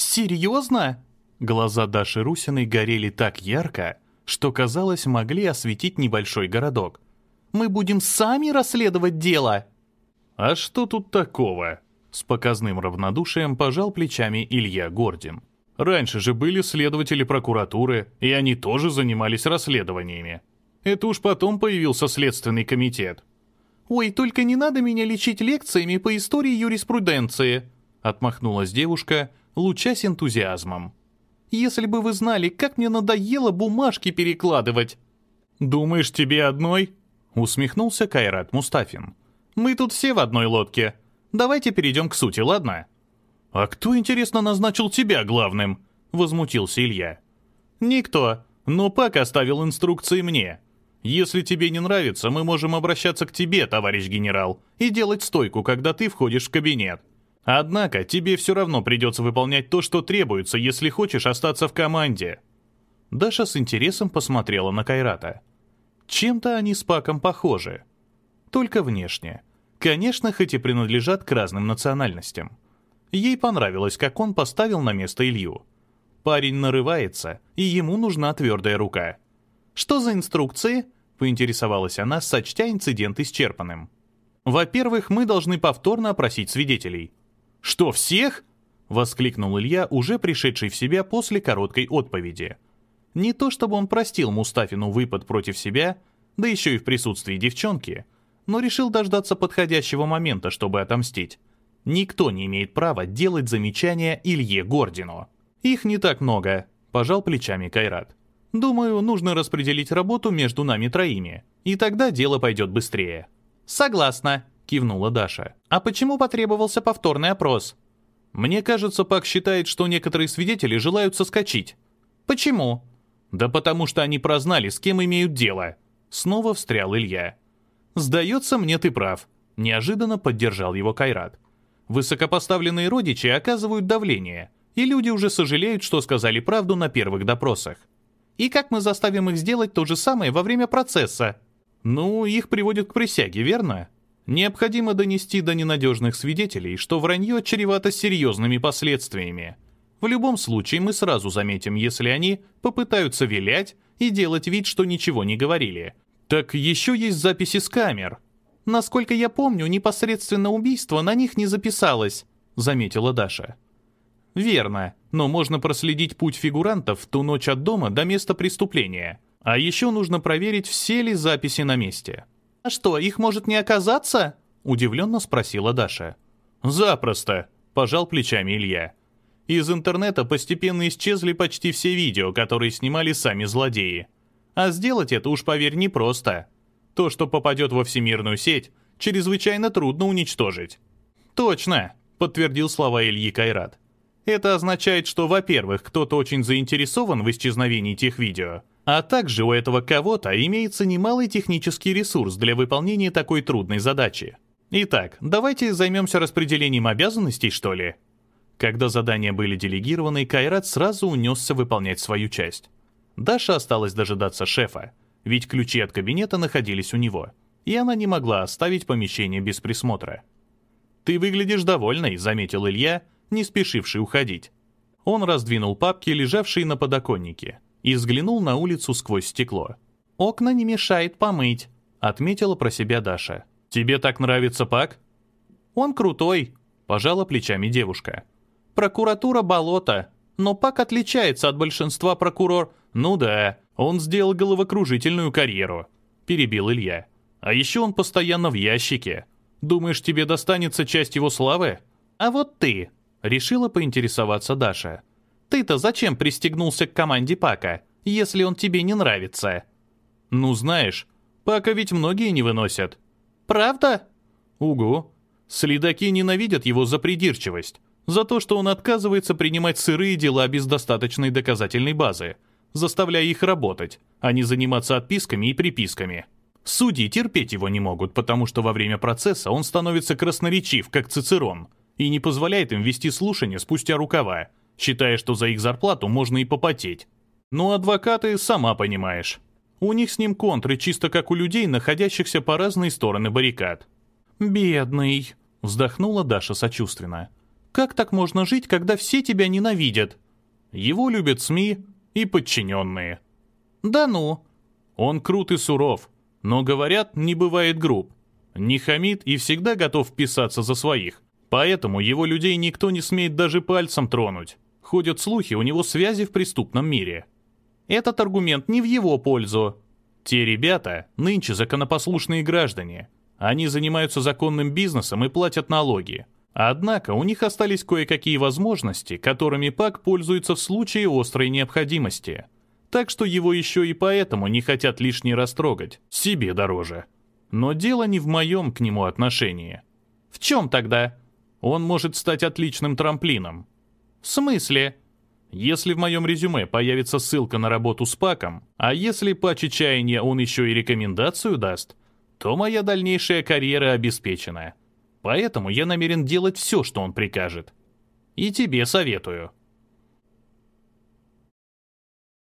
Серьезно? Глаза Даши Русиной горели так ярко, что, казалось, могли осветить небольшой городок. «Мы будем сами расследовать дело!» «А что тут такого?» С показным равнодушием пожал плечами Илья Гордин. «Раньше же были следователи прокуратуры, и они тоже занимались расследованиями. Это уж потом появился следственный комитет». «Ой, только не надо меня лечить лекциями по истории юриспруденции», отмахнулась девушка, лучась энтузиазмом. Если бы вы знали, как мне надоело бумажки перекладывать!» «Думаешь, тебе одной?» — усмехнулся Кайрат Мустафин. «Мы тут все в одной лодке. Давайте перейдем к сути, ладно?» «А кто, интересно, назначил тебя главным?» — возмутился Илья. «Никто, но Пак оставил инструкции мне. Если тебе не нравится, мы можем обращаться к тебе, товарищ генерал, и делать стойку, когда ты входишь в кабинет. Однако тебе все равно придется выполнять то, что требуется, если хочешь остаться в команде». Даша с интересом посмотрела на Кайрата. Чем-то они с Паком похожи. Только внешне. Конечно, хоть и принадлежат к разным национальностям. Ей понравилось, как он поставил на место Илью. Парень нарывается, и ему нужна твердая рука. «Что за инструкции?» — поинтересовалась она, сочтя инцидент исчерпанным. «Во-первых, мы должны повторно опросить свидетелей. «Что, всех?» — воскликнул Илья, уже пришедший в себя после короткой отповеди. Не то чтобы он простил Мустафину выпад против себя, да еще и в присутствии девчонки, но решил дождаться подходящего момента, чтобы отомстить. Никто не имеет права делать замечания Илье Гордину. Их не так много, пожал плечами Кайрат. Думаю, нужно распределить работу между нами троими, и тогда дело пойдет быстрее. Согласна, кивнула Даша. «А почему потребовался повторный опрос?» «Мне кажется, Пак считает, что некоторые свидетели желают соскочить». «Почему?» «Да потому что они прознали, с кем имеют дело». Снова встрял Илья. «Сдается мне, ты прав», — неожиданно поддержал его Кайрат. «Высокопоставленные родичи оказывают давление, и люди уже сожалеют, что сказали правду на первых допросах. И как мы заставим их сделать то же самое во время процесса?» «Ну, их приводят к присяге, верно?» Необходимо донести до ненадежных свидетелей, что вранье чревато серьезными последствиями. В любом случае мы сразу заметим, если они попытаются вилять и делать вид, что ничего не говорили. Так еще есть записи с камер. Насколько я помню, непосредственно убийство на них не записалось, заметила Даша. Верно, но можно проследить путь фигурантов в ту ночь от дома до места преступления. А еще нужно проверить, все ли записи на месте. «А что, их может не оказаться?» — удивленно спросила Даша. «Запросто», — пожал плечами Илья. Из интернета постепенно исчезли почти все видео, которые снимали сами злодеи. А сделать это уж, поверь, непросто. То, что попадет во всемирную сеть, чрезвычайно трудно уничтожить. «Точно», — подтвердил слова Ильи Кайрат. «Это означает, что, во-первых, кто-то очень заинтересован в исчезновении тех видео, а также у этого кого-то имеется немалый технический ресурс для выполнения такой трудной задачи. Итак, давайте займемся распределением обязанностей, что ли? Когда задания были делегированы, Кайрат сразу унесся выполнять свою часть. Даша осталась дожидаться шефа, ведь ключи от кабинета находились у него, и она не могла оставить помещение без присмотра. «Ты выглядишь довольной», — заметил Илья, не спешивший уходить. Он раздвинул папки, лежавшие на подоконнике, и взглянул на улицу сквозь стекло. «Окна не мешает помыть», — отметила про себя Даша. «Тебе так нравится Пак?» «Он крутой», — пожала плечами девушка. «Прокуратура болото, но Пак отличается от большинства прокурор...» «Ну да, он сделал головокружительную карьеру», — перебил Илья. «А еще он постоянно в ящике. Думаешь, тебе достанется часть его славы?» «А вот ты», — решила поинтересоваться Даша. Ты-то зачем пристегнулся к команде Пака, если он тебе не нравится? Ну, знаешь, Пака ведь многие не выносят. Правда? Угу. Следаки ненавидят его за придирчивость, за то, что он отказывается принимать сырые дела без достаточной доказательной базы, заставляя их работать, а не заниматься отписками и приписками. Судьи терпеть его не могут, потому что во время процесса он становится красноречив, как Цицерон, и не позволяет им вести слушания спустя рукава, считая, что за их зарплату можно и попотеть. Но адвокаты, сама понимаешь. У них с ним контры чисто как у людей, находящихся по разные стороны баррикад. «Бедный», — вздохнула Даша сочувственно. Как так можно жить, когда все тебя ненавидят? Его любят СМИ и подчиненные. Да ну. Он крут и суров, но, говорят, не бывает груб. Не хамит и всегда готов вписаться за своих. Поэтому его людей никто не смеет даже пальцем тронуть. Ходят слухи, у него связи в преступном мире. Этот аргумент не в его пользу. Те ребята нынче законопослушные граждане. Они занимаются законным бизнесом и платят налоги. Однако у них остались кое-какие возможности, которыми ПАК пользуется в случае острой необходимости. Так что его еще и поэтому не хотят лишний раз трогать. Себе дороже. Но дело не в моем к нему отношении. В чем тогда? Он может стать отличным трамплином. В смысле? Если в моем резюме появится ссылка на работу с Паком, а если по чаяния он еще и рекомендацию даст, то моя дальнейшая карьера обеспечена. Поэтому я намерен делать все, что он прикажет. И тебе советую.